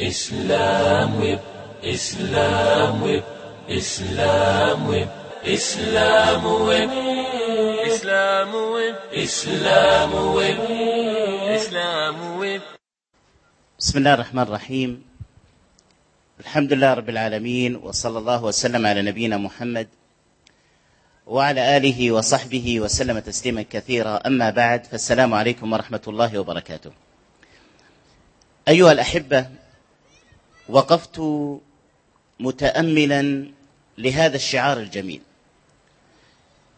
Islam Whip, Islam Whip, Islam Whip, Islam Whip, Islam Whip, Islam Whip, Islam Whip. بسم الله الرحمن الرحيم الحمد لله رب العالمين وصلى الله وسلم على نبينا محمد وعلى اله وصحبه وسلم تسليما كثيرا اما بعد فالسلام عليكم ورحمه الله وبركاته ايها الاحبه وقفت متاملا لهذا الشعار الجميل.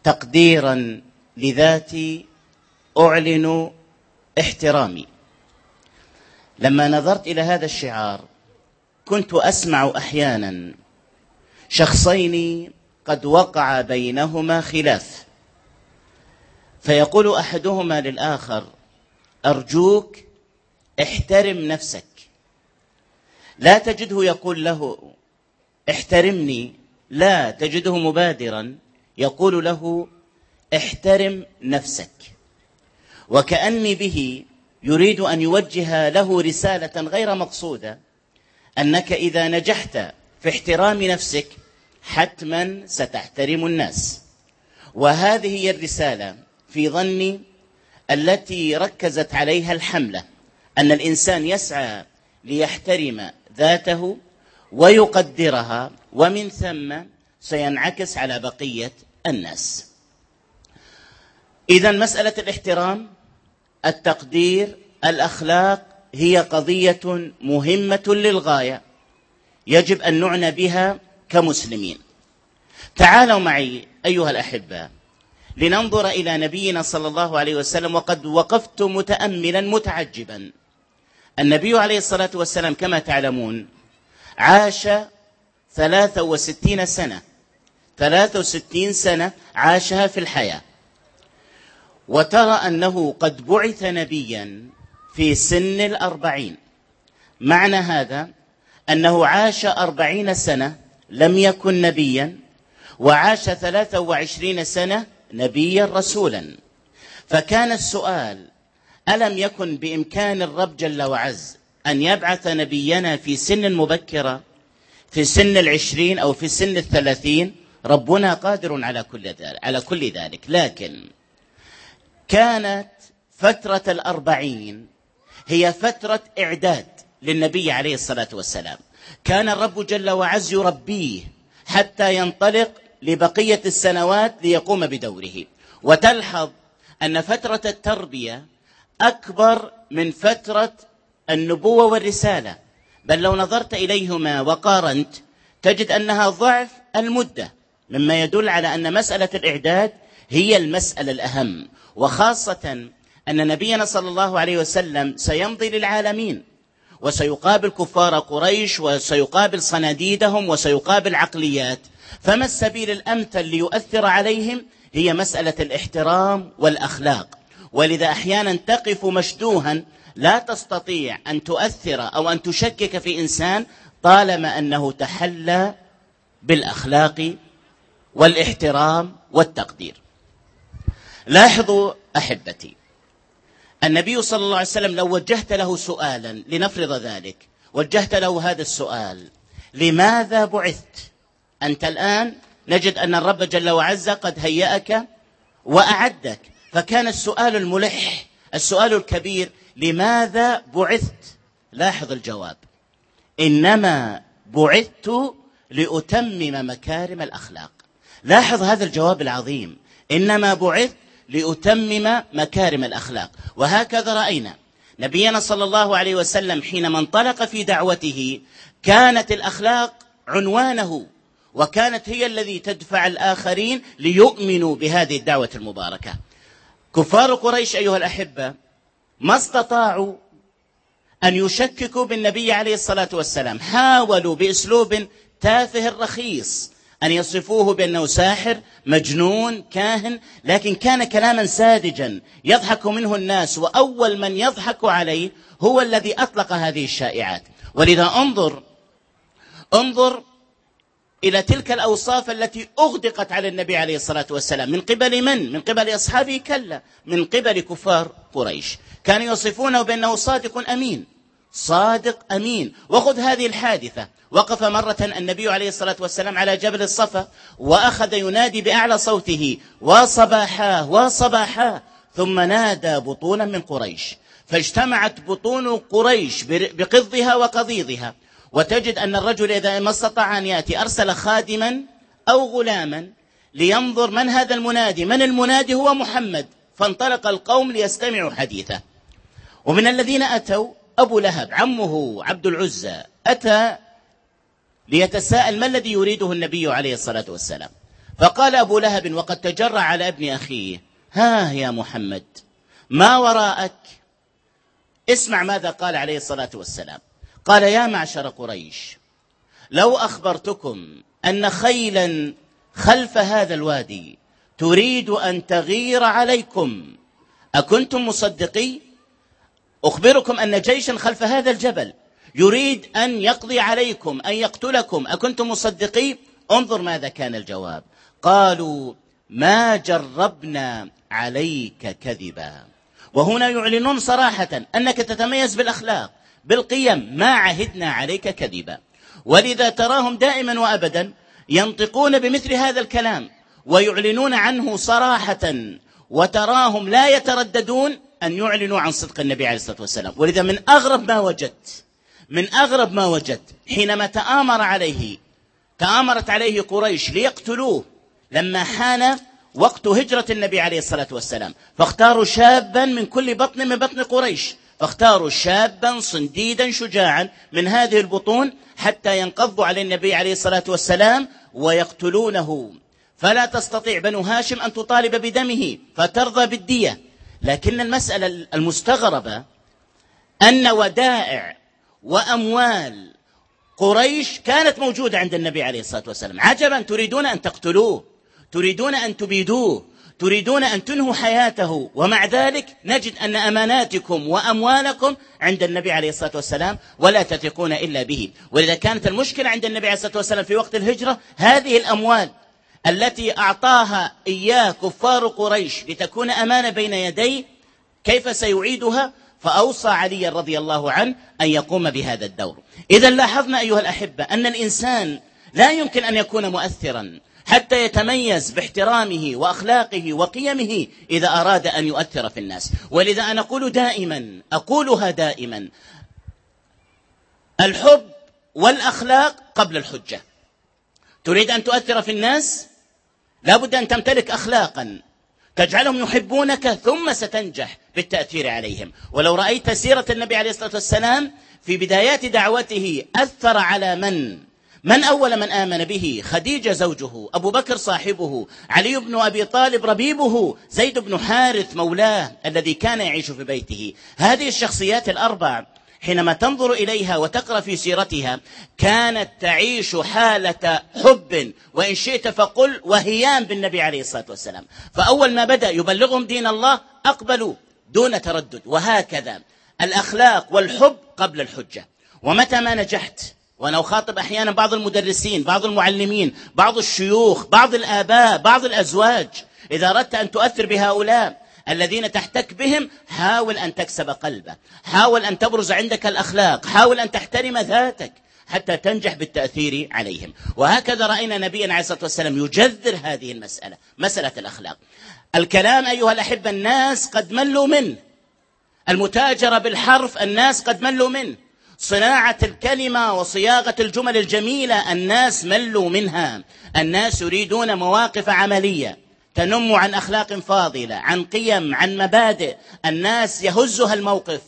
تقديرا لذاتي أعلن احترامي. لما نظرت إلى هذا الشعار كنت أسمع أحيانا شخصين قد وقع بينهما خلاف. فيقول أحدهما للآخر أرجوك احترم نفسك. لا تجده يقول له احترمني لا تجده مبادرا يقول له احترم نفسك. وكأني به يريد أن يوجه له رسالة غير مقصودة أنك إذا نجحت في احترام نفسك حتما ستحترم الناس. وهذه هي الرسالة في ظني التي ركزت عليها الحملة أن الإنسان يسعى ليحترم ذاته ويقدرها ومن ثم سينعكس على بقية الناس. اذا مسألة الاحترام التقدير الأخلاق هي قضية مهمة للغاية يجب أن نعنى بها كمسلمين. تعالوا معي أيها الاحباء لننظر إلى نبينا صلى الله عليه وسلم وقد وقفت متاملا متعجبا. النبي عليه الصلاة والسلام كما تعلمون عاش ثلاثة وستين سنة. ثلاثة وستين سنة عاشها في الحياة. وترى أنه قد بعث نبيا في سن الأربعين. معنى هذا أنه عاش أربعين سنة لم يكن نبيا وعاش ثلاثة وعشرين سنة نبيا رسولا. فكان السؤال ألم يكن بإمكان الرب جل وعز أن يبعث نبينا في سن مبكرة في سن العشرين أو في سن الثلاثين؟ ربنا قادر على كل ذلك, على كل ذلك. لكن كانت فترة الأربعين هي فترة إعداد للنبي عليه الصلاة والسلام. كان الرب جل وعز يربيه حتى ينطلق لبقية السنوات ليقوم بدوره. وتلحظ أن فترة التربية أكبر من فترة النبوة والرسالة. بل لو نظرت إليهما وقارنت تجد أنها ضعف المدة مما يدل على أن مسألة الإعداد هي المسألة الأهم. وخاصة أن نبينا صلى الله عليه وسلم سيمضي للعالمين وسيقابل كفار قريش وسيقابل صناديدهم وسيقابل عقليات. فما السبيل الأمثل ليؤثر عليهم؟ هي مسألة الاحترام والأخلاق. ولذا أحيانا تقف مشدوها لا تستطيع أن تؤثر أو أن تشكك في إنسان طالما أنه تحلى بالأخلاق والإحترام والتقدير. لاحظوا أحبتي النبي صلى الله عليه وسلم لو وجهت له سؤالا لنفرض ذلك وجهت له هذا السؤال لماذا بعثت؟ أنت الآن نجد أن الرب جل وعز قد هيأك وأعدك فكان السؤال الملح السؤال الكبير لماذا بعثت؟ لاحظ الجواب. إنما بعثت لأتمم مكارم الأخلاق. لاحظ هذا الجواب العظيم. إنما بعثت لأتمم مكارم الأخلاق. وهكذا رأينا. نبينا صلى الله عليه وسلم حينما انطلق في دعوته كانت الأخلاق عنوانه وكانت هي الذي تدفع الآخرين ليؤمنوا بهذه الدعوة المباركة. كفار قريش أيها الأحبة ما استطاعوا أن يشككوا بالنبي عليه الصلاة والسلام. حاولوا بأسلوب تافه رخيص أن يصفوه بأنه ساحر مجنون كاهن لكن كان كلاما ساذجا يضحك منه الناس وأول من يضحك عليه هو الذي أطلق هذه الشائعات. ولذا انظر انظر إلى تلك الأوصاف التي أغدقت على النبي عليه الصلاة والسلام. من قبل من؟ من قبل أصحابه؟ كلا. من قبل كفار قريش. كانوا يصفونه بأنه صادق أمين. صادق أمين. وخذ هذه الحادثة. وقف مرة النبي عليه الصلاة والسلام على جبل الصفا وأخذ ينادي بأعلى صوته وصباحاه وصباحاه ثم نادى بطونا من قريش. فاجتمعت بطون قريش بقضها وقضيضها. وتجد أن الرجل إذا ما استطاع أن يأتي أرسل خادما أو غلاما لينظر من هذا المنادي. من المنادي هو محمد. فانطلق القوم ليستمعوا حديثه. ومن الذين أتوا أبو لهب عمه عبد العزى أتى ليتساءل ما الذي يريده النبي عليه الصلاة والسلام. فقال أبو لهب وقد تجرى على ابن أخيه ها يا محمد ما وراءك؟ اسمع ماذا قال عليه الصلاة والسلام. قال يا معشر قريش لو أخبرتكم أن خيلا خلف هذا الوادي تريد أن تغير عليكم أكنتم مصدقي؟ أخبركم أن جيشا خلف هذا الجبل يريد أن يقضي عليكم أن يقتلكم أكنتم مصدقي؟ انظر ماذا كان الجواب. قالوا ما جربنا عليك كذبا. وهنا يعلنون صراحة أنك تتميز بالأخلاق. بالقيم ما عهدنا عليك كذبا. ولذا تراهم دائما وأبدا ينطقون بمثل هذا الكلام ويعلنون عنه صراحة وتراهم لا يترددون أن يعلنوا عن صدق النبي عليه الصلاة والسلام. ولذا من أغرب ما وجدت من أغرب ما وجدت حينما تآمر عليه تآمرت عليه قريش ليقتلوه لما حان وقت هجرة النبي عليه الصلاة والسلام فاختاروا شابا من كل بطن من بطن قريش. فاختاروا شابا صنديدا شجاعا من هذه البطون حتى ينقضوا على النبي عليه الصلاة والسلام ويقتلونه. فلا تستطيع بنو هاشم أن تطالب بدمه فترضى بالدية. لكن المسألة المستغربة أن ودائع وأموال قريش كانت موجودة عند النبي عليه الصلاة والسلام. عجبا تريدون أن تقتلوه تريدون أن تبيدوه. تريدون أن تنهوا حياته ومع ذلك نجد أن أماناتكم وأموالكم عند النبي عليه الصلاة والسلام ولا تثقون إلا به. ولذا كانت المشكلة عند النبي عليه الصلاة والسلام في وقت الهجرة هذه الأموال التي أعطاها إياه كفار قريش لتكون أمانة بين يديه كيف سيعيدها؟ فأوصى علي رضي الله عنه أن يقوم بهذا الدور. إذا لاحظنا أيها الأحبة أن الإنسان لا يمكن أن يكون مؤثرا. حتى يتميز باحترامه وأخلاقه وقيمه إذا أراد أن يؤثر في الناس. ولذا أنا أقول دائما أقولها دائما الحب والأخلاق قبل الحجة. تريد أن تؤثر في الناس؟ لابد أن تمتلك اخلاقا. تجعلهم يحبونك ثم ستنجح بالتأثير عليهم. ولو رأيت سيرة النبي عليه الصلاة والسلام في بدايات دعوته أثر على من؟ من أول من آمن به؟ خديجة زوجه أبو بكر صاحبه علي بن أبي طالب ربيبه زيد بن حارث مولاه الذي كان يعيش في بيته. هذه الشخصيات الأربع حينما تنظر إليها وتقرأ في سيرتها كانت تعيش حالة حب وإن شئت فقل وهيام بالنبي عليه الصلاة والسلام. فأول ما بدأ يبلغهم دين الله أقبلوا دون تردد وهكذا الأخلاق والحب قبل الحجة. ومتى ما نجحت؟ وأنا أخاطب أحيانا بعض المدرسين بعض المعلمين بعض الشيوخ بعض الآباء بعض الأزواج. إذا أردت أن تؤثر بهؤلاء الذين تحتك بهم حاول أن تكسب قلبه حاول أن تبرز عندك الأخلاق. حاول أن تحترم ذاتك حتى تنجح بالتأثير عليهم. وهكذا رأينا نبينا عليه الصلاة والسلام يجذر هذه المسألة مسألة الأخلاق. الكلام أيها الأحبة الناس قد ملوا منه. المتاجرة بالحرف الناس قد ملوا منه. صناعة الكلمة وصياغة الجمل الجميلة الناس ملوا منها. الناس يريدون مواقف عملية. تنم عن أخلاق فاضلة عن قيم عن مبادئ. الناس يهزها الموقف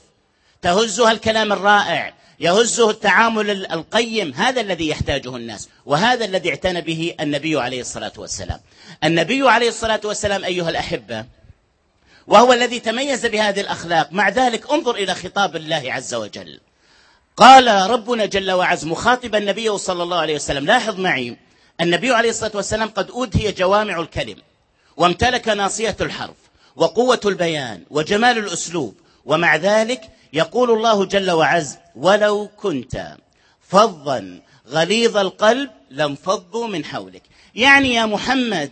تهزها الكلام الرائع يهزه التعامل القيم. هذا الذي يحتاجه الناس وهذا الذي اعتنى به النبي عليه الصلاة والسلام. النبي عليه الصلاة والسلام أيها الأحبة وهو الذي تميز بهذه الأخلاق. مع ذلك انظر إلى خطاب الله عز وجل. قال ربنا جل وعز مخاطبا النبي صلى الله عليه وسلم لاحظ معي النبي عليه الصلاة والسلام قد أوتي جوامع الكلم وامتلك ناصية الحرف وقوة البيان وجمال الأسلوب ومع ذلك يقول الله جل وعز ولو كنت فظا غليظ القلب لانفضوا من حولك يعني يا محمد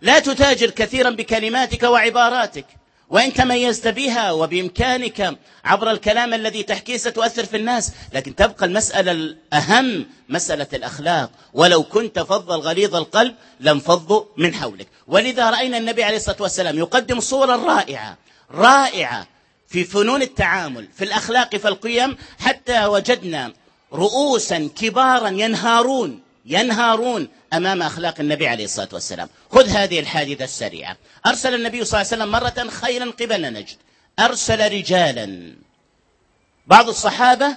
لا تتاجر كثيرا بكلماتك وعباراتك وإن تميزت بها وبإمكانك عبر الكلام الذي تحكيه ستؤثر في الناس لكن تبقى المسألة الأهم مسألة الأخلاق. ولو كنت فظ غليظ القلب لانفضوا من حولك. ولذا رأينا النبي عليه الصلاة والسلام يقدم صورا رائعة رائعة في فنون التعامل في الأخلاق فالقيم حتى وجدنا رؤوسا كبارا ينهارون. ينهارون أمام أخلاق النبي عليه الصلاة والسلام. خذ هذه الحادثة السريعة. أرسل النبي صلى الله عليه وسلم مرة خيلا قبل نجد. أرسل رجالا. بعض الصحابة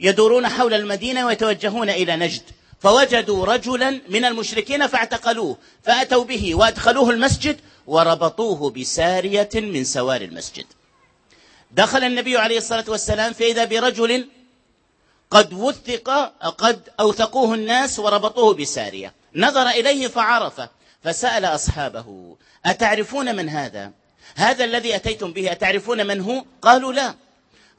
يدورون حول المدينة ويتوجهون إلى نجد. فوجدوا رجلا من المشركين فاعتقلوه. فأتوا به وأدخلوه المسجد وربطوه بسارية من سوار المسجد. دخل النبي عليه الصلاة والسلام فإذا برجل قد وثق قد أوثقوه الناس وربطوه بسارية. نظر إليه فعرفه فسأل أصحابه أتعرفون من هذا؟ هذا الذي أتيتم به أتعرفون من هو؟ قالوا لا.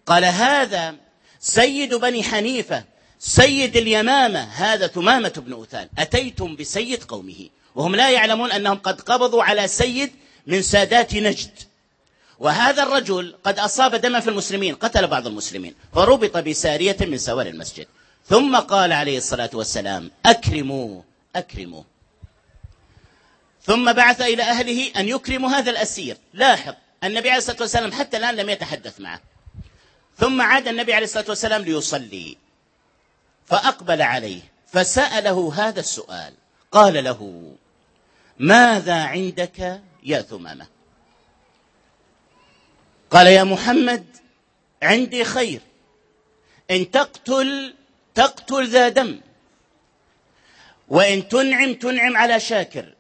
قال هذا سيد بني حنيفة سيد اليمامة هذا ثمامة بن اثال أتيتم بسيد قومه وهم لا يعلمون أنهم قد قبضوا على سيد من سادات نجد. وهذا الرجل قد أصاب دما في المسلمين قتل بعض المسلمين فربط بسارية من سوار المسجد. ثم قال عليه الصلاة والسلام أكرموا أكرموا. ثم بعث إلى أهله أن يكرموا هذا الأسير. لاحظ النبي عليه الصلاة والسلام حتى الآن لم يتحدث معه. ثم عاد النبي عليه الصلاة والسلام ليصلي. فأقبل عليه فسأله هذا السؤال. قال له ماذا عندك يا ثمامة؟ قال يا محمد عندي خير. إن تقتل تقتل ذا دم. وإن تنعم تنعم على شاكر.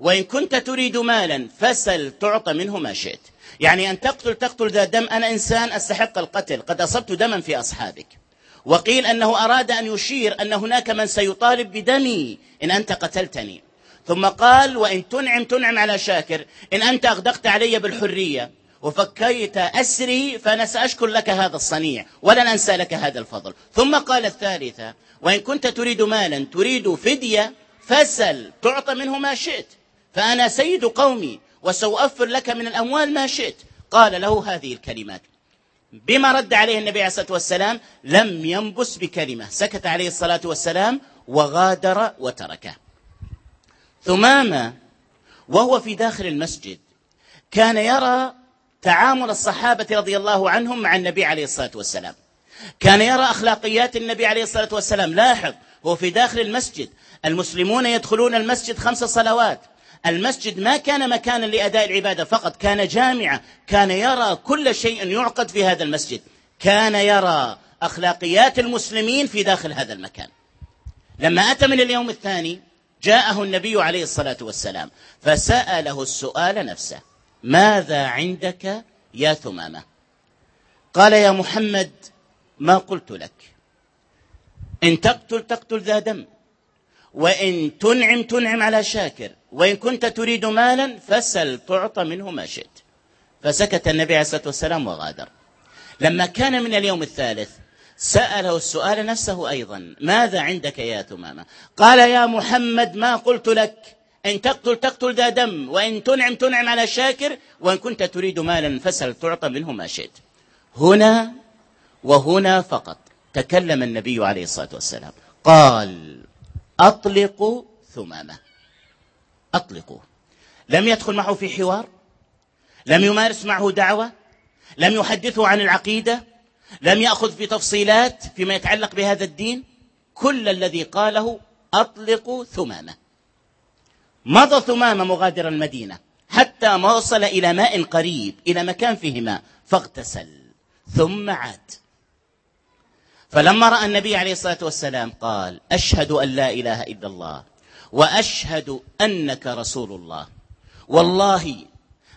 وإن كنت تريد مالا فسل تعطى منه ما شئت. يعني أن تقتل تقتل ذا دم. أنا إنسان أستحق القتل. قد أصبت دما في أصحابك. وقيل أنه أراد أن يشير أن هناك من سيطالب بدمي. إن أنت قتلتني. ثم قال وإن تنعم تنعم على شاكر. إن أنت أغدقت علي بالحرية. وفكيت أسري فأنا سأشكر لك هذا الصنيع ولن أنسى لك هذا الفضل. ثم قال الثالثة وإن كنت تريد مالا تريد فدية فسل تعطى منه ما شئت. فأنا سيد قومي وسأوفر لك من الأموال ما شئت. قال له هذه الكلمات. بما رد عليه النبي عليه الصلاة والسلام لم ينبس بكلمة. سكت عليه الصلاة والسلام وغادر وتركه. ثمامة وهو في داخل المسجد كان يرى تعامل الصحابة رضي الله عنهم مع النبي عليه الصلاة والسلام. كان يرى أخلاقيات النبي عليه الصلاة والسلام. لاحظ هو في داخل المسجد. المسلمون يدخلون المسجد خمس صلوات. المسجد ما كان مكانا لأداء العبادة فقط كان جامعة. كان يرى كل شيء يعقد في هذا المسجد. كان يرى أخلاقيات المسلمين في داخل هذا المكان. لما أتى من اليوم الثاني جاءه النبي عليه الصلاة والسلام فسأله السؤال نفسه. ماذا عندك يا ثمامة؟ قال يا محمد ما قلت لك. إن تقتل تقتل ذا دم وإن تنعم تنعم على شاكر وإن كنت تريد مالا فسل تعطى منه ما شئت. فسكت النبي عليه الصلاة والسلام وغادر. لما كان من اليوم الثالث سأله السؤال نفسه أيضا ماذا عندك يا ثمامة؟ قال يا محمد ما قلت لك. إن تقتل تقتل ذا دم وإن تنعم تنعم على شاكر وإن كنت تريد مالا فسل تعطى منه ما شئت. هنا وهنا فقط تكلم النبي عليه الصلاة والسلام. قال أطلقوا ثمامة. أطلقوا لم يدخل معه في حوار؟ لم يمارس معه دعوة؟ لم يحدثه عن العقيدة؟ لم يأخذ في تفصيلات فيما يتعلق بهذا الدين؟ كل الذي قاله أطلقوا ثمامة. مضى ثمامة مغادر المدينة حتى ما وصل إلى ماء قريب إلى مكان فيه ماء فاغتسل. ثم عاد. فلما رأى النبي عليه الصلاة والسلام قال أشهد أن لا إله إلا الله وأشهد أنك رسول الله. والله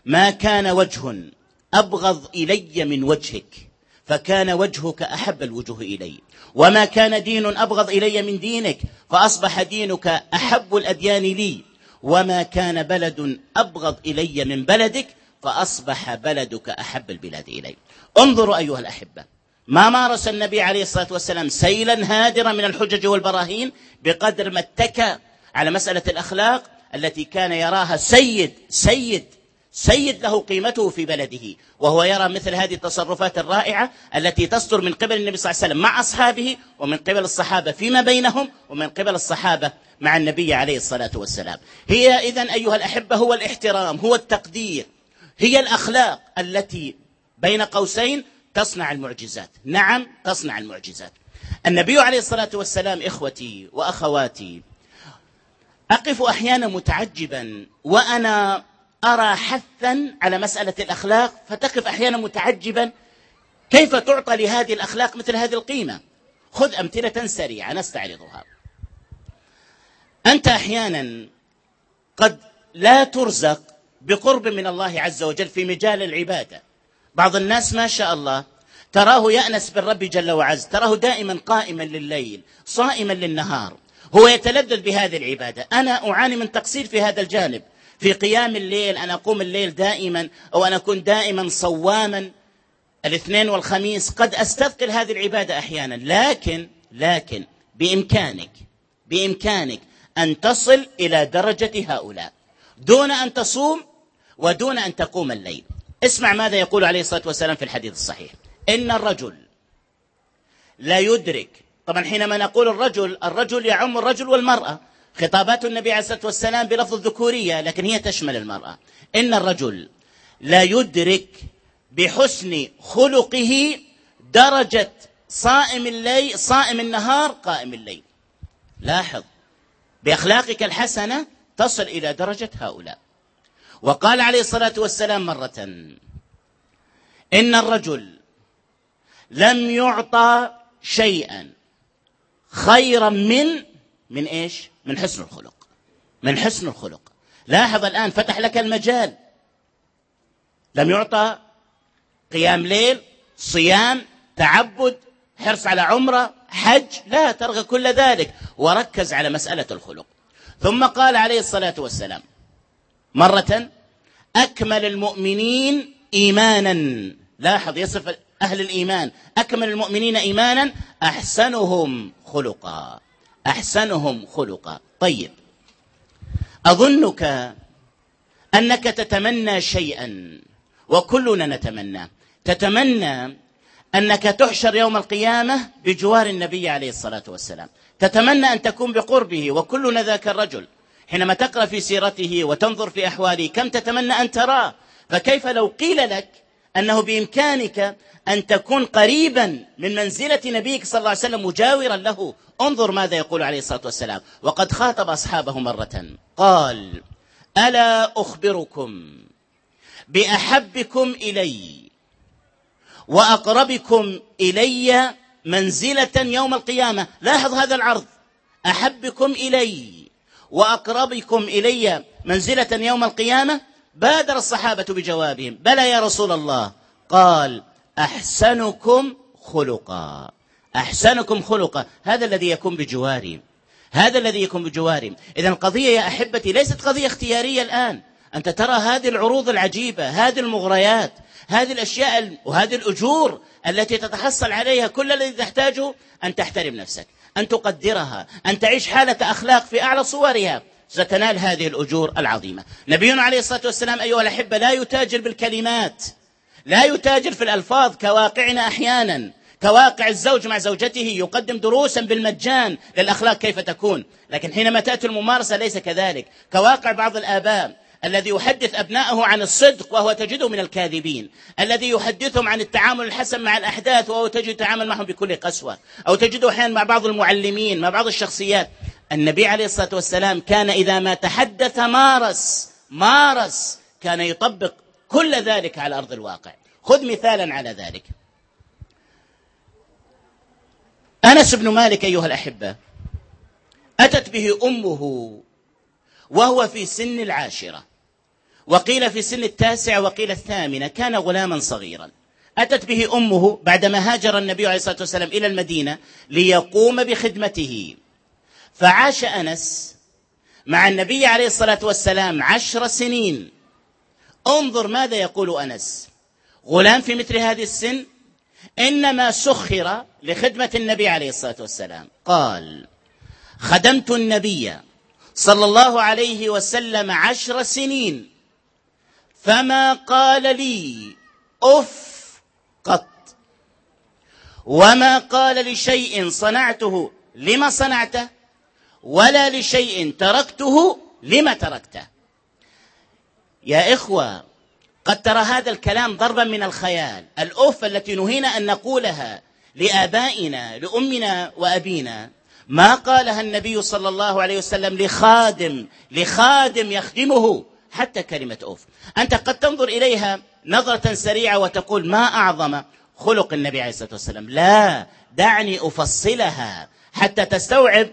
ما كان وجه أبغض إلي من وجهك فكان وجهك أحب الوجوه إلي. وما كان دين أبغض إلي من دينك فأصبح دينك أحب الأديان لي. وما كان بلد أبغض إلي من بلدك فأصبح بلدك أحب البلاد إلي انظروا أيها الأحبة ما مارس النبي عليه الصلاة والسلام سيلا هادرا من الحجج والبراهين بقدر ما اتكى على مسألة الأخلاق التي كان يراها سيد سيد سيد له قيمته في بلده وهو يرى مثل هذه التصرفات الرائعة التي تصدر من قبل النبي صلى الله عليه وسلم مع أصحابه ومن قبل الصحابة فيما بينهم ومن قبل الصحابة مع النبي عليه الصلاة والسلام. هي إذا أيها الأحبة هو الاحترام هو التقدير هي الأخلاق التي بين قوسين تصنع المعجزات. نعم تصنع المعجزات. النبي عليه الصلاة والسلام إخوتي وأخواتي أقف أحيانا متعجبا وأنا أرى حثا على مسألة الأخلاق فتقف أحيانا متعجبا كيف تعطى لهذه الأخلاق مثل هذه القيمة؟ خذ أمثلة سريعة نستعرضها أنت أحيانا قد لا ترزق بقرب من الله عز وجل في مجال العبادة. بعض الناس ما شاء الله تراه يأنس بالرب جل وعز تراه دائما قائما لليل صائما للنهار هو يتلذذ بهذه العبادة. أنا أعاني من تقصير في هذا الجانب. في قيام الليل أنا أقوم الليل دائما أو أنا أكون دائما صواما. الاثنين والخميس قد أستثقل هذه العبادة أحيانا. لكن لكن بإمكانك بإمكانك أن تصل إلى درجة هؤلاء. دون أن تصوم ودون أن تقوم الليل. اسمع ماذا يقول عليه الصلاة والسلام في الحديث الصحيح. إن الرجل لا يدرك طبعا حينما نقول الرجل الرجل يعم الرجل والمرأة. خطابات النبي عليه الصلاة والسلام بلفظ الذكورية لكن هي تشمل المرأة. إن الرجل لا يدرك بحسن خلقه درجة صائم الليل صائم النهار قائم الليل. لاحظ بأخلاقك الحسنة تصل إلى درجة هؤلاء. وقال عليه الصلاة والسلام مرة إن الرجل لم يعطى شيئا خيرا من من إيش؟ من حسن الخلق. من حسن الخلق. لاحظ الآن فتح لك المجال. لم يعطى قيام ليل صيام تعبد حرص على عمرة حج. لا ترغى كل ذلك. وركز على مسألة الخلق. ثم قال عليه الصلاة والسلام مرة أكمل المؤمنين إيمانا. لاحظ يصف أهل الإيمان. أكمل المؤمنين إيمانا أحسنهم خلقا. أحسنهم خلقا. طيب. أظنك أنك تتمنى شيئا وكلنا نتمنى. تتمنى أنك تحشر يوم القيامة بجوار النبي عليه الصلاة والسلام. تتمنى أن تكون بقربه وكلنا ذاك الرجل. حينما تقرأ في سيرته وتنظر في أحواله كم تتمنى أن تراه؟ فكيف لو قيل لك أنه بإمكانك أن تكون قريبا من منزلة نبيك صلى الله عليه وسلم مجاورا له. انظر ماذا يقول عليه الصلاة والسلام. وقد خاطب أصحابه مرة. قال ألا أخبركم بأحبكم إلي وأقربكم إلي منزلة يوم القيامة. لاحظ هذا العرض. أحبكم إلي وأقربكم إلي منزلة يوم القيامة؟ بادر الصحابة بجوابهم بلى يا رسول الله. قال أحسنكم خلقا. أحسنكم خلقا. هذا الذي يكون بجواري هذا الذي يكون بجواري إذا القضية يا أحبتي ليست قضية اختيارية الآن. أنت ترى هذه العروض العجيبة هذه المغريات هذه الأشياء وهذه الأجور التي تتحصل عليها كل الذي تحتاجه أن تحترم نفسك أن تقدرها أن تعيش حالة أخلاق في أعلى صورها. ستنال هذه الأجور العظيمة. نبينا عليه الصلاة والسلام أيها الأحبة لا يتاجر بالكلمات. لا يتاجر في الألفاظ كواقعنا أحيانا. كواقع الزوج مع زوجته يقدم دروسا بالمجان للأخلاق كيف تكون. لكن حينما تأتي الممارسة ليس كذلك. كواقع بعض الآباء الذي يحدث أبنائه عن الصدق وهو تجده من الكاذبين. الذي يحدثهم عن التعامل الحسن مع الأحداث وهو تجد يتعامل معهم بكل قسوة. أو تجده أحيانا مع بعض المعلمين مع بعض الشخصيات. النبي عليه الصلاة والسلام كان إذا ما تحدث مارس مارس كان يطبق كل ذلك على أرض الواقع. خذ مثالا على ذلك. أنس بن مالك أيها الأحبة أتت به أمه وهو في سن العاشرة وقيل في سن التاسعة وقيل الثامنة كان غلاما صغيرا. أتت به أمه بعدما هاجر النبي عليه الصلاة والسلام إلى المدينة ليقوم بخدمته. فعاش أنس مع النبي عليه الصلاة والسلام عشر سنين. انظر ماذا يقول أنس. غلام في مثل هذه السن إنما سخر لخدمة النبي عليه الصلاة والسلام. قال خدمت النبي صلى الله عليه وسلم عشر سنين. فما قال لي أف قط. وما قال لشيء صنعته. لما صنعته؟ ولا لشيء تركته لما تركته؟ يا إخوة قد ترى هذا الكلام ضربا من الخيال. الاف التي نهينا أن نقولها لآبائنا لأمنا وأبينا. ما قالها النبي صلى الله عليه وسلم لخادم لخادم يخدمه؟ حتى كلمة أوف. أنت قد تنظر إليها نظرة سريعة وتقول ما أعظم خلق النبي عليه الصلاة والسلام؟ لا دعني أفصلها حتى تستوعب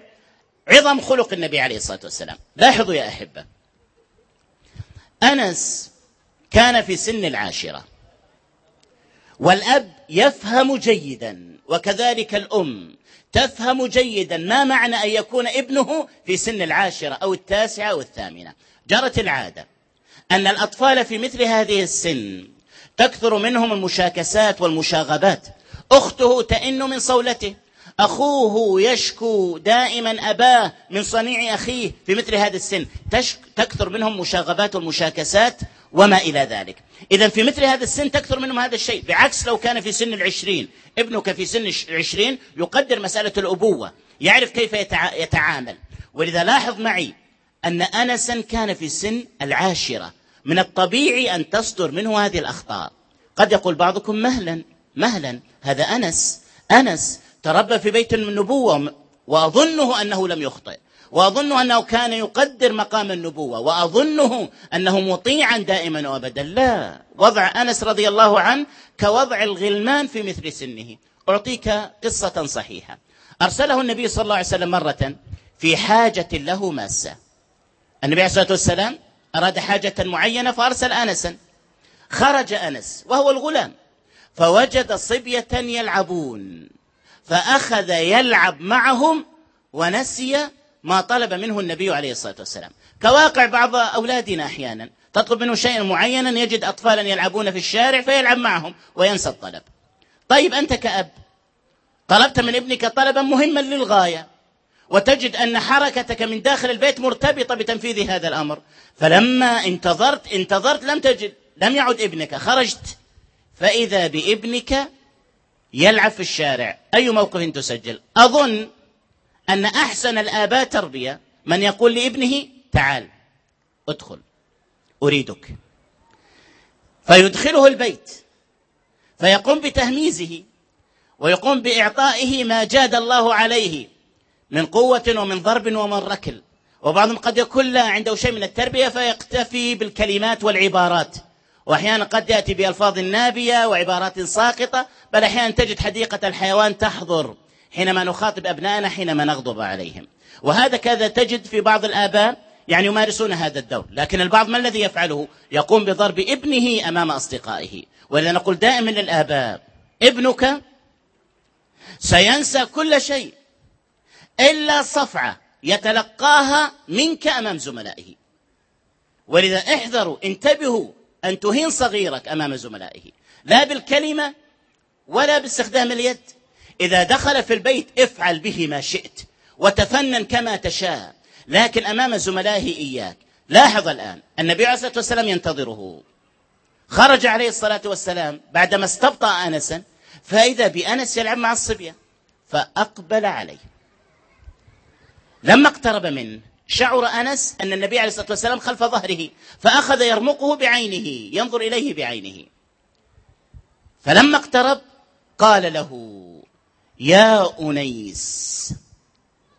عظم خلق النبي عليه الصلاة والسلام. لاحظوا يا أحبة. أنس كان في سن العاشرة. والأب يفهم جيدا وكذلك الأم تفهم جيدا ما معنى أن يكون ابنه في سن العاشرة أو التاسعة أو الثامنة. جرت العادة أن الأطفال في مثل هذه السن تكثر منهم المشاكسات والمشاغبات. أخته تئن من صولته. أخوه يشكو دائما أباه من صنيع أخيه في مثل هذا السن. تكثر منهم مشاغبات والمشاكسات وما إلى ذلك. إذا في مثل هذا السن تكثر منهم هذا الشيء. بعكس لو كان في سن العشرين. ابنك في سن العشرين يقدر مسألة الأبوة. يعرف كيف يتعامل. ولذا لاحظ معي أن أنسا كان في سن العاشرة. من الطبيعي أن تصدر منه هذه الأخطاء. قد يقول بعضكم مهلا مهلا. هذا أنس. أنس تربى في بيت النبوة وأظنه أنه لم يخطئ واظن أنه كان يقدر مقام النبوة وأظنه أنه مطيعا دائما وابدا. لا وضع أنس رضي الله عنه كوضع الغلمان في مثل سنه. أعطيك قصة صحيحة. أرسله النبي صلى الله عليه وسلم مرة في حاجة له ماسة. النبي عليه الصلاة والسلام أراد حاجة معينة فأرسل انسا. خرج أنس وهو الغلام. فوجد صبية يلعبون. فأخذ يلعب معهم ونسي ما طلب منه النبي عليه الصلاة والسلام. كواقع بعض أولادنا أحيانا تطلب منه شيئا معينا يجد اطفالا يلعبون في الشارع فيلعب معهم وينسى الطلب. طيب أنت كأب طلبت من ابنك طلبا مهما للغاية وتجد أن حركتك من داخل البيت مرتبطة بتنفيذ هذا الأمر. فلما انتظرت انتظرت لم تجد لم يعد ابنك خرجت. فإذا بابنك يلعب في الشارع. أي موقف تسجل؟ أظن أن أحسن الآباء تربية. من يقول لابنه تعال ادخل أريدك. فيدخله البيت. فيقوم بتهميزه ويقوم بإعطائه ما جاد الله عليه من قوة ومن ضرب ومن ركل. وبعضهم قد يكون لا عنده شيء من التربية فيكتفي بالكلمات والعبارات. وأحيانا قد يأتي بألفاظ نابية وعبارات ساقطة بل أحيانا تجد حديقة الحيوان تحضر حينما نخاطب أبنائنا حينما نغضب عليهم. وهذا كذا تجد في بعض الآباء يعني يمارسون هذا الدور. لكن البعض ما الذي يفعله؟ يقوم بضرب ابنه أمام أصدقائه. ولذا نقول دائما للآباء ابنك سينسى كل شيء إلا صفعة يتلقاها منك أمام زملائه. ولذا احذروا انتبهوا أن تهين صغيرك أمام زملائه. لا بالكلمة ولا باستخدام اليد. إذا دخل في البيت افعل به ما شئت وتفنن كما تشاء. لكن أمام زملائه إياك. لاحظ الآن النبي عليه الصلاة والسلام ينتظره. خرج عليه الصلاة والسلام بعدما استبطأ أنسا فإذا بأنس يلعب مع الصبية فأقبل عليه. لما اقترب منه شعر أنس أن النبي عليه الصلاة والسلام خلف ظهره فأخذ يرمقه بعينه ينظر إليه بعينه. فلما اقترب قال له يا أنيس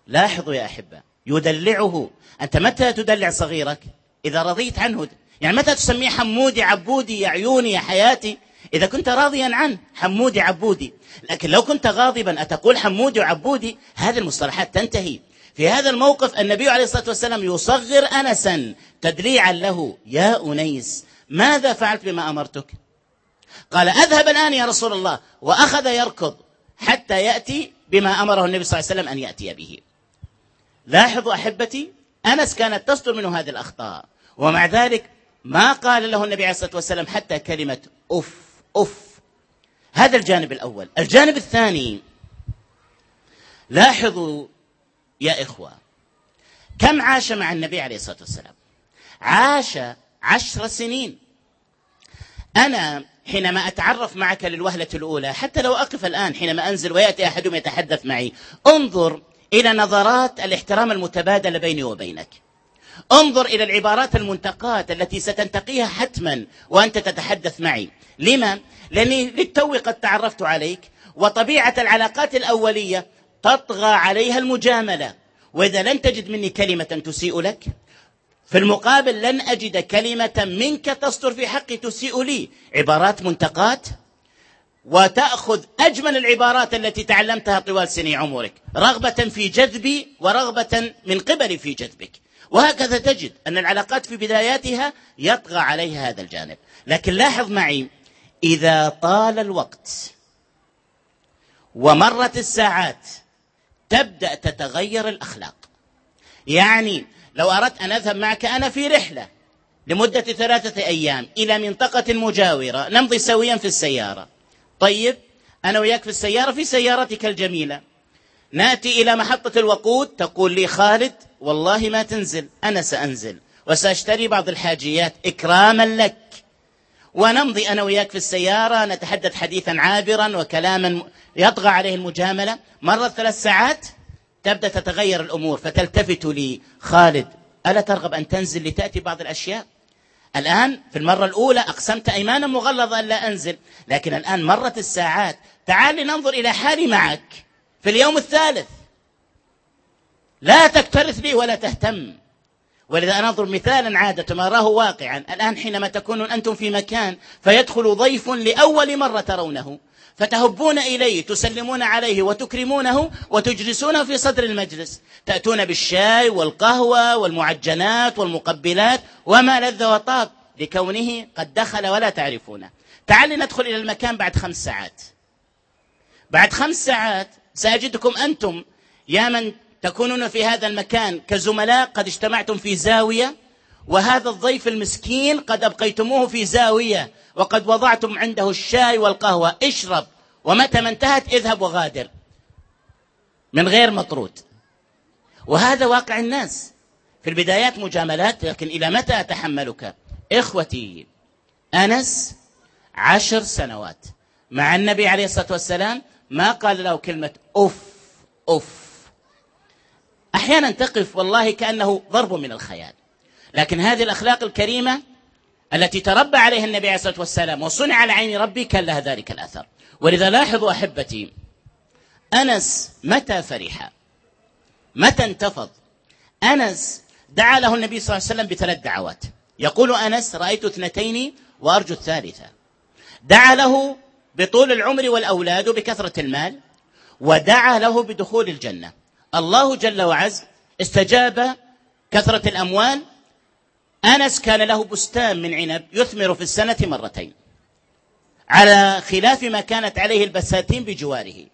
لاحظوا يا أحبة يدلعه. أنت متى تدلع صغيرك؟ إذا رضيت عنه. يعني متى تسميه حمودي عبودي يا عيوني يا حياتي؟ إذا كنت راضيا عنه حمودي عبودي. لكن لو كنت غاضبا أتقول حمودي وعبودي؟ هذه المصطلحات تنتهي. في هذا الموقف النبي عليه الصلاة والسلام يصغر أنسا تدليعا له يا أنيس ماذا فعلت بما أمرتك؟ قال أذهب الآن يا رسول الله. وأخذ يركض حتى يأتي بما أمره النبي صلى الله عليه وسلم أن يأتي به. لاحظوا أحبتي أنس كانت تصدر منه هذه الأخطاء. ومع ذلك ما قال له النبي عليه الصلاة والسلام حتى كلمة أف أف. هذا الجانب الأول. الجانب الثاني لاحظوا يا إخوة كم عاش مع النبي عليه الصلاة والسلام؟ عاش عشر سنين. أنا حينما أتعرف معك للوهلة الأولى حتى لو أقف الآن حينما أنزل ويأتي أحدهم يتحدث معي انظر إلى نظرات الاحترام المتبادل بيني وبينك. انظر إلى العبارات المنتقاة التي ستنتقيها حتما وأنت تتحدث معي. لما؟ لأني للتو قد تعرفت عليك وطبيعة العلاقات الأولية تطغى عليها المجاملة. وإذا لن تجد مني كلمة تسيء لك في المقابل لن أجد كلمة منك تصدر في حقي تسيء لي. عبارات منتقات. وتأخذ أجمل العبارات التي تعلمتها طوال سني عمرك رغبة في جذبي ورغبة من قبلي في جذبك. وهكذا تجد أن العلاقات في بداياتها يطغى عليها هذا الجانب. لكن لاحظ معي إذا طال الوقت ومرت الساعات تبدأ تتغير الأخلاق. يعني لو أردت أن أذهب معك أنا في رحلة لمدة ثلاثة أيام إلى منطقة مجاورة نمضي سويا في السيارة. طيب أنا وياك في السيارة في سيارتك الجميلة. نأتي إلى محطة الوقود تقول لي خالد والله ما تنزل أنا سأنزل. وسأشتري بعض الحاجيات إكراما لك. ونمضي أنا وياك في السيارة نتحدث حديثا عابرا وكلاما يطغى عليه المجاملة. مرت ثلاث ساعات تبدأ تتغير الأمور فتلتفت لي. خالد ألا ترغب أن تنزل لتأتي بعض الأشياء؟ الآن في المرة الأولى أقسمت أيمانا مغلظة أن لا أنزل لكن الآن مرت الساعات. تعال ننظر إلى حالي معك في اليوم الثالث. لا تكترث لي ولا تهتم. ولذا أنا أنظر مثالا عادة ما أراه واقعا. الآن حينما تكونون أنتم في مكان فيدخل ضيف لأول مرة ترونه فتهبون إليه تسلمون عليه وتكرمونه وتجلسونه في صدر المجلس. تأتون بالشاي والقهوة والمعجنات والمقبلات وما لذ وطاب لكونه قد دخل ولا تعرفونه. تعال ندخل إلى المكان بعد خمس ساعات. بعد خمس ساعات سأجدكم أنتم يا من تكونون في هذا المكان كزملاء قد اجتمعتم في زاوية وهذا الضيف المسكين قد أبقيتموه في زاوية وقد وضعتم عنده الشاي والقهوة. اشرب ومتى ما انتهت اذهب وغادر. من غير مطرود. وهذا واقع الناس. في البدايات مجاملات لكن إلى متى أتحملك؟ إخوتي أنس عشر سنوات. مع النبي عليه الصلاة والسلام ما قال له كلمة أف أف أحيانا تقف والله كأنه ضرب من الخيال. لكن هذه الأخلاق الكريمة التي تربى عليها النبي عليه الصلاة والسلام وصنع على عين ربي كان لها ذلك الأثر. ولذا لاحظوا أحبتي أنس متى فرح؟ متى انتفض؟ أنس دعا له النبي صلى الله عليه وسلم بثلاث دعوات. يقول أنس رأيت اثنتين وأرجو الثالثة. دعا له بطول العمر والأولاد وبكثرة المال ودعا له بدخول الجنة. الله جل وعز استجاب كثرة الأموال. أنس كان له بستان من عنب يثمر في السنة مرتين على خلاف ما كانت عليه البساتين بجواره.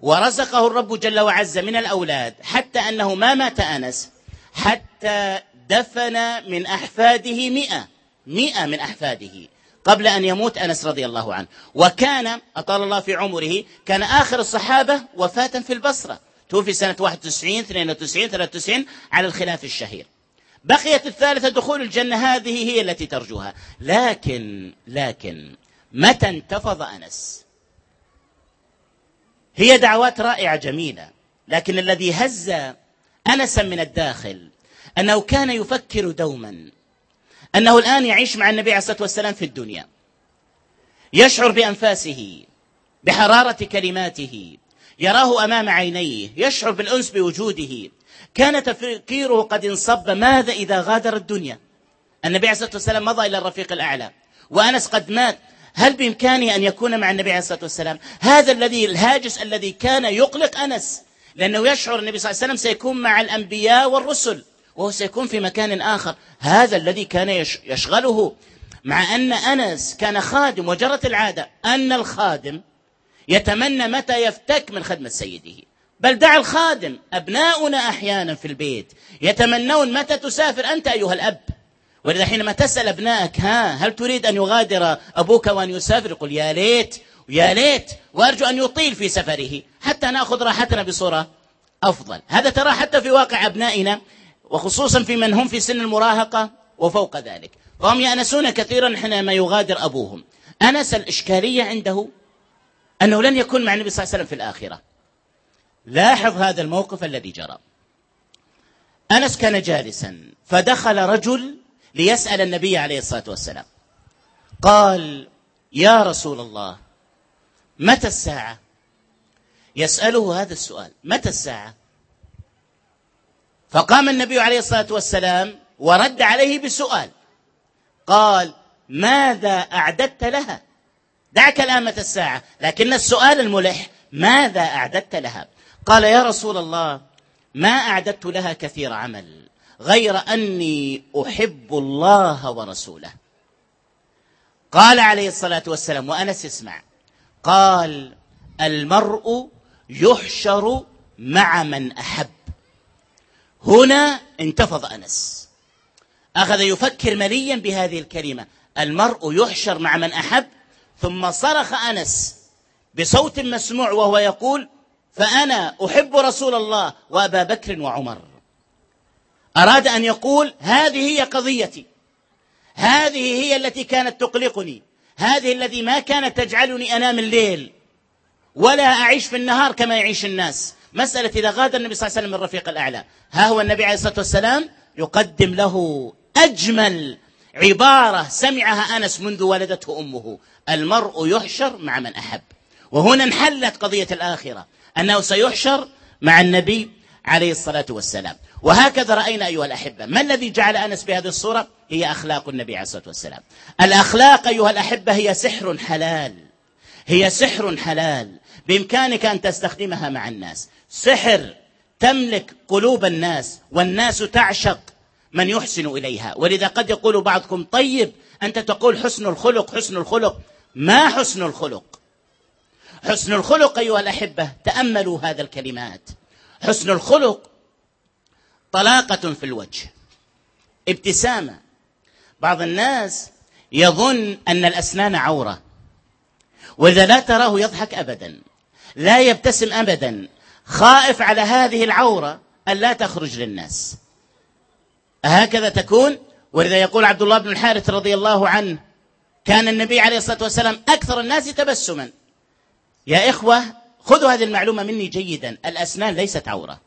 ورزقه الرب جل وعز من الأولاد حتى أنه ما مات أنس حتى دفن من أحفاده مئة مئة من أحفاده قبل أن يموت أنس رضي الله عنه. وكان أطال الله في عمره كان آخر الصحابة وفاة في البصرة. توفي سنة 91 92 93 على الخلاف الشهير. بقيت الثالثة دخول الجنة هذه هي التي ترجوها. لكن لكن متى انتفض أنس؟ هي دعوات رائعة جميلة لكن الذي هز أنسا من الداخل أنه كان يفكر دوما أنه الآن يعيش مع النبي عليه الصلاة والسلام في الدنيا. يشعر بأنفاسه بحرارة كلماته يراه أمام عينيه يشعر بالأنس بوجوده. كان تفكيره قد انصب ماذا إذا غادر الدنيا؟ النبي عليه الصلاة والسلام مضى إلى الرفيق الأعلى. وأنس قد مات. هل بإمكانه أن يكون مع النبي عليه الصلاة والسلام؟ هذا الذي الهاجس الذي كان يقلق أنس. لأنه يشعر النبي صلى الله عليه وسلم سيكون مع الأنبياء والرسل وهو سيكون في مكان آخر. هذا الذي كان يشغله مع أن أنس كان خادم وجرت العادة. أن الخادم يتمنى متى يفتك من خدمة سيده. بل دع الخادم أبناؤنا أحيانا في البيت يتمنون متى تسافر أنت أيها الأب. ولذا حينما تسأل أبنائك ها هل تريد أن يغادر أبوك وأن يسافر؟ يقول يا ليت يا ليت وأرجو أن يطيل في سفره حتى نأخذ راحتنا بصورة أفضل. هذا ترى حتى في واقع أبنائنا وخصوصا في من هم في سن المراهقة وفوق ذلك. فهم يأنسون كثيرا حينما يغادر أبوهم. أنس الإشكالية عنده أنه لن يكون مع النبي صلى الله عليه وسلم في الآخرة. لاحظ هذا الموقف الذي جرى. أنس كان جالسا فدخل رجل ليسأل النبي عليه الصلاة والسلام. قال يا رسول الله متى الساعة؟ يسأله هذا السؤال متى الساعة؟ فقام النبي عليه الصلاة والسلام ورد عليه بسؤال. قال ماذا أعددت لها؟ دعك الآن متى الساعة. لكن السؤال الملح ماذا أعددت لها؟ قال يا رسول الله ما أعددت لها كثير عمل غير أني أحب الله ورسوله. قال عليه الصلاة والسلام وأنس اسمع. قال المرء يحشر مع من أحب. هنا انتفض أنس. أخذ يفكر مليا بهذه الكلمة. المرء يحشر مع من أحب ثم صرخ أنس بصوت مسموع وهو يقول فأنا أحب رسول الله وأبا بكر وعمر. أراد أن يقول هذه هي قضيتي. هذه هي التي كانت تقلقني. هذه الذي ما كانت تجعلني أنام الليل. ولا أعيش في النهار كما يعيش الناس. مسألة إذا غادر النبي صلى الله عليه وسلم الرفيق الأعلى. ها هو النبي عليه الصلاة والسلام يقدم له أجمل عبارة سمعها أنس منذ ولدته أمه. المرء يحشر مع من أحب. وهنا انحلت قضية الآخرة. أنه سيحشر مع النبي عليه الصلاة والسلام. وهكذا رأينا أيها الأحبة. ما الذي جعل أنس بهذه الصورة؟ هي أخلاق النبي عليه الصلاة والسلام. الأخلاق أيها الأحبة هي سحر حلال. هي سحر حلال. بإمكانك أن تستخدمها مع الناس. سحر تملك قلوب الناس والناس تعشق. من يحسن إليها. ولذا قد يقول بعضكم طيب أنت تقول حسن الخلق حسن الخلق. ما حسن الخلق؟ حسن الخلق أيها الأحبة تأملوا هذا الكلمات. حسن الخلق طلاقة في الوجه ابتسامة. بعض الناس يظن أن الأسنان عورة وإذا لا تراه يضحك أبدا لا يبتسم أبدا. خائف على هذه العورة أن لا تخرج للناس. هكذا تكون؟ ولذا يقول عبد الله بن الحارث رضي الله عنه كان النبي عليه الصلاة والسلام أكثر الناس تبسما. يا إخوة خذوا هذه المعلومة مني جيدا. الأسنان ليست عورة.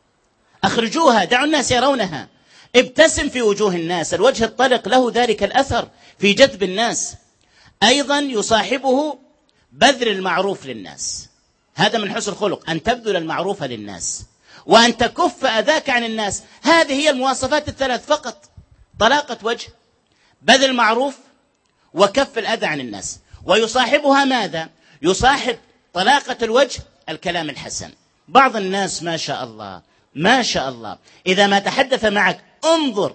أخرجوها دعوا الناس يرونها. ابتسم في وجوه الناس الوجه الطلق له ذلك الأثر في جذب الناس. أيضا يصاحبه بذل المعروف للناس. هذا من حسن الخلق أن تبذل المعروف للناس. وأن تكف أذاك عن الناس. هذه هي المواصفات الثلاث فقط. طلاقة وجه بذل المعروف وكف الأذى عن الناس. ويصاحبها ماذا؟ يصاحب طلاقة الوجه الكلام الحسن. بعض الناس ما شاء الله ما شاء الله. إذا ما تحدث معك انظر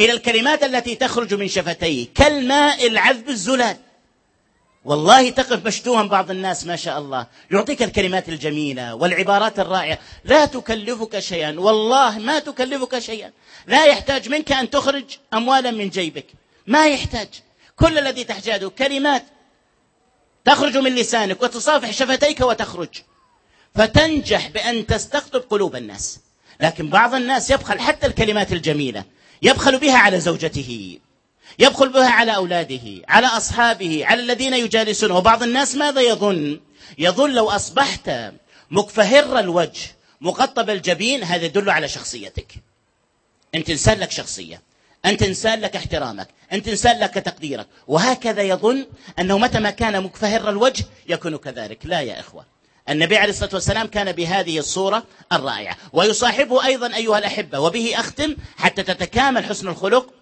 إلى الكلمات التي تخرج من شفتيه كالماء العذب الزلال. والله تقف مشتوها بعض الناس ما شاء الله. يعطيك الكلمات الجميلة والعبارات الرائعة. لا تكلفك شيئا. والله ما تكلفك شيئا. لا يحتاج منك أن تخرج أموالا من جيبك. ما يحتاج. كل الذي تحتاجه كلمات تخرج من لسانك وتصافح شفتيك وتخرج. فتنجح بأن تستقطب قلوب الناس. لكن بعض الناس يبخل حتى الكلمات الجميلة. يبخل بها على زوجته. يبخل بها على أولاده على أصحابه على الذين يجالسونه. وبعض الناس ماذا يظن؟ يظن لو أصبحت مكفهر الوجه مقطب الجبين هذا يدل على شخصيتك. أنت إنسان لك شخصية أنت إنسان لك احترامك أنت إنسان لك تقديرك. وهكذا يظن أنه متى ما كان مكفهر الوجه يكون كذلك. لا يا إخوة النبي عليه الصلاة والسلام كان بهذه الصورة الرائعة. ويصاحبه أيضا أيها الأحبة وبه أختم حتى تتكامل حسن الخلق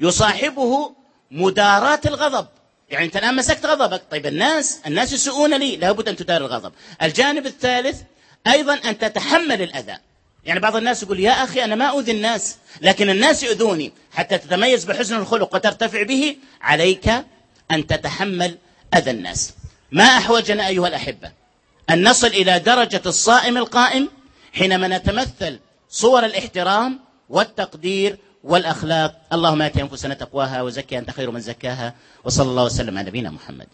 يصاحبه مداراة الغضب. يعني أنت الآن مسكت غضبك. طيب الناس الناس يسوءون لي. لابد أن تدار الغضب. الجانب الثالث أيضا أن تتحمل الأذى. يعني بعض الناس يقول يا أخي أنا ما أؤذي الناس. لكن الناس يؤذوني حتى تتميز بحسن الخلق وترتفع به. عليك أن تتحمل أذى الناس. ما أحوجنا أيها الأحبة؟ أن نصل إلى درجة الصائم القائم حينما نتمثل صور الاحترام والتقدير والأخلاق. اللهم آت أنفسنا تقواها وزكي أنت خير من زكاها. وصلى الله وسلم على نبينا محمد.